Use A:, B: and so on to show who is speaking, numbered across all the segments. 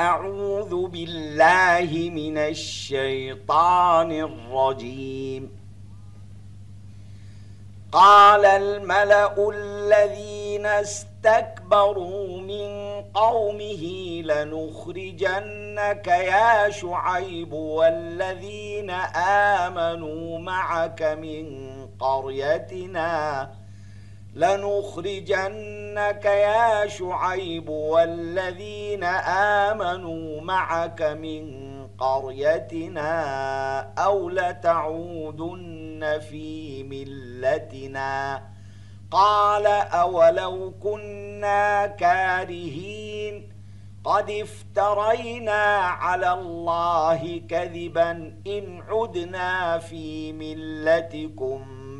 A: أعوذ بالله من الشيطان الرجيم. قال الملأ الذين استكبروا من قومه لنخرجنك يا شعيب والذين آمنوا معك من قريتنا لنخرجنك يا شعيب والذين آمنوا معك من قريتنا أو لتعودن في ملتنا. قال أولو كنا كارهين. قد افترينا على الله كذبا إن عدنا في ملتكم.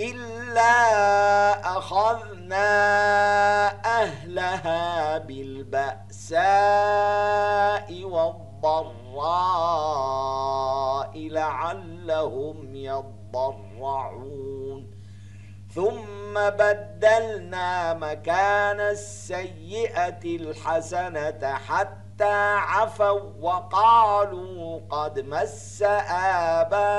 A: إلا أخذنا أهلها بالبأساء والضراء لعلهم يضرعون. ثم بدلنا مكان السيئة الحسنة حتى عفوا وقالوا قد مس آباءنا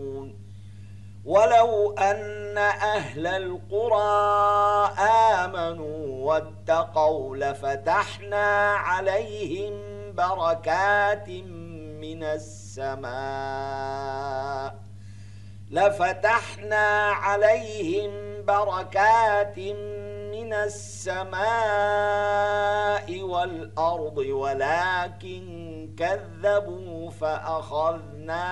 A: ولو أن أهل القرى آمنوا واتقوا لفتحنا عليهم بركات من السماء. لفتحنا عليهم بركات من السماء والأرض ولكن كذبوا فأخذناهم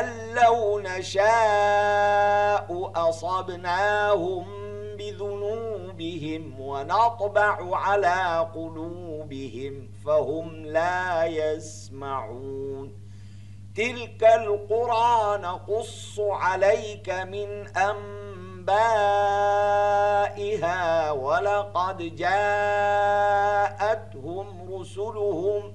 A: أن لو نشاء أصبناهم بذنوبهم ونطبع على قلوبهم فهم لا يسمعون تلك القرى نقص عليك من أنبائها ولقد جاءتهم رسلهم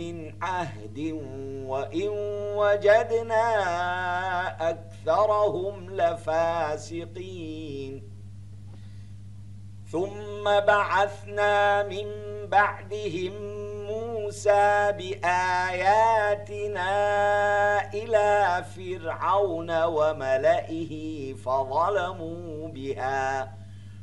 A: من عهد وإن وجدنا أكثرهم لفاسقين. ثم بعثنا من بعدهم موسى بآياتنا إلى فرعون وملئه فظلموا بها.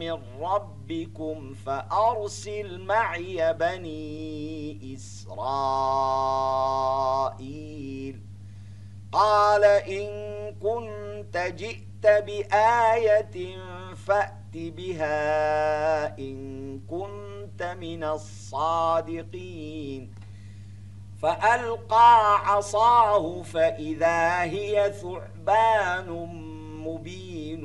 A: من ربكم فأرسل معي بني إسرائيل. قال إن كنت جئت بآية فأت بها إن كنت من الصادقين. فألقى عصاه فإذا هي ثعبان مبين.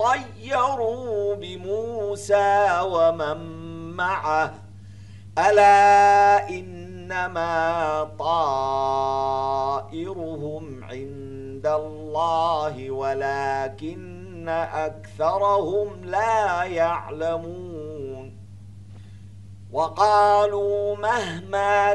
A: يطيروا بموسى ومن معه. ألا إنما طائرهم عند الله ولكن أكثرهم لا يعلمون. وقالوا مهما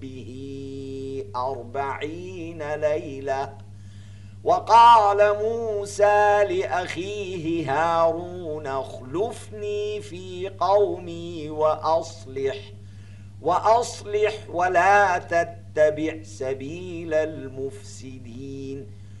A: ربه أربعين ليلة. وقال موسى لأخيه هارون اخلفني في قومي وأصلح وأصلح ولا تتبع سبيل المفسدين.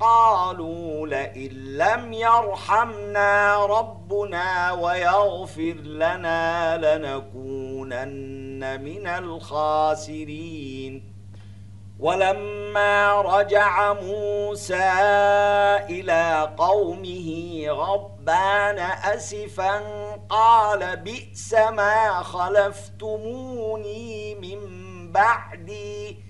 A: قالوا لئن لم يرحمنا ربنا ويغفر لنا لنكونن من الخاسرين. ولما رجع موسى إلى قومه غضبان أسفا قال بئس ما خلفتموني من بعدي.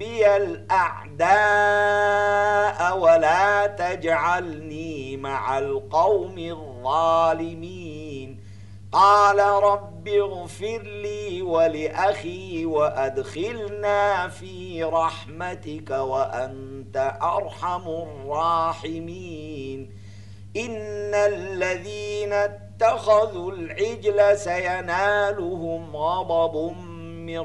A: بي الأعداء ولا تجعلني مع القوم الظالمين. قال رب اغفر لي ولأخي وأدخلنا في رحمتك وأنت أرحم الراحمين. إن الذين اتخذوا العجل سينالهم غضب من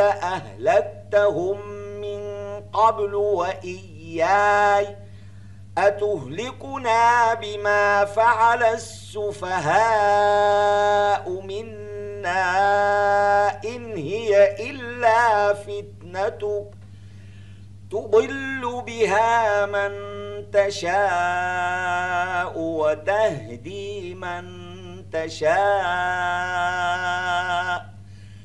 A: أهلكتهم من قبل وإياي أتهلكنا بما فعل السفهاء منا إن هي إلا فتنتك تضل بها من تشاء وتهدي من تشاء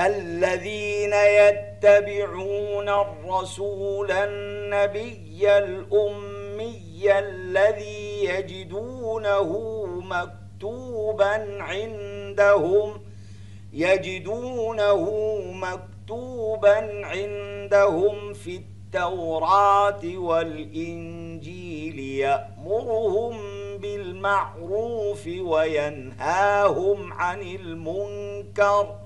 A: الذين يتبعون الرسول النبي الأمي الذي يجدونه مكتوبا عندهم يجدونه مكتوبا عندهم في التوراة والإنجيل يأمرهم بالمعروف وينهاهم عن المنكر.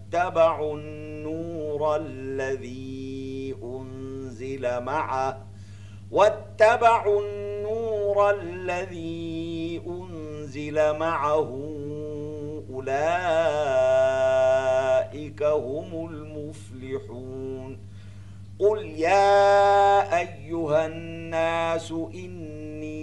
A: النور النور الذي أنزل معه. واتبعوا النور الذي أنزل معه. أولئك هم المفلحون. قل يا أيها الناس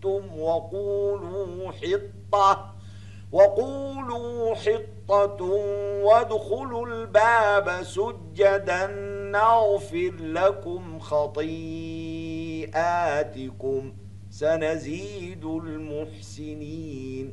A: شئتم وقولوا حطة وقولوا حطة وادخلوا الباب سجدا نغفر لكم خطيئاتكم سنزيد المحسنين.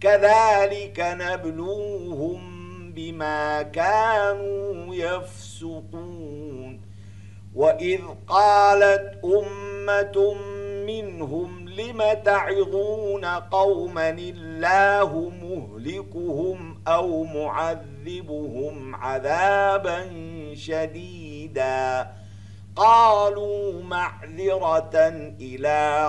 A: كذلك نبلوهم بما كانوا يفسقون. وإذ قالت أمة منهم لم تعظون قوما الله مهلكهم أو معذبهم عذابا شديدا؟ قالوا معذرة إلى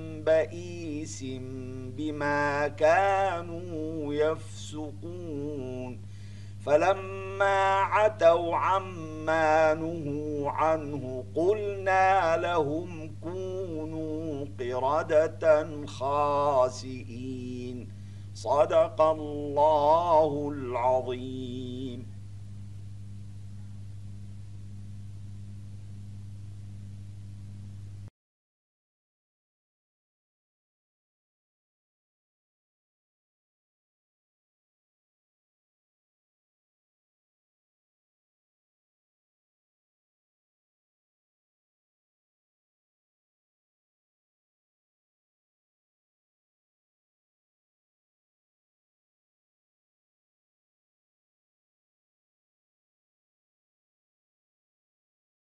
A: بئيس بما كانوا يفسقون فلما عتوا عما نهوا عنه قلنا لهم كونوا قردة خاسئين صدق الله العظيم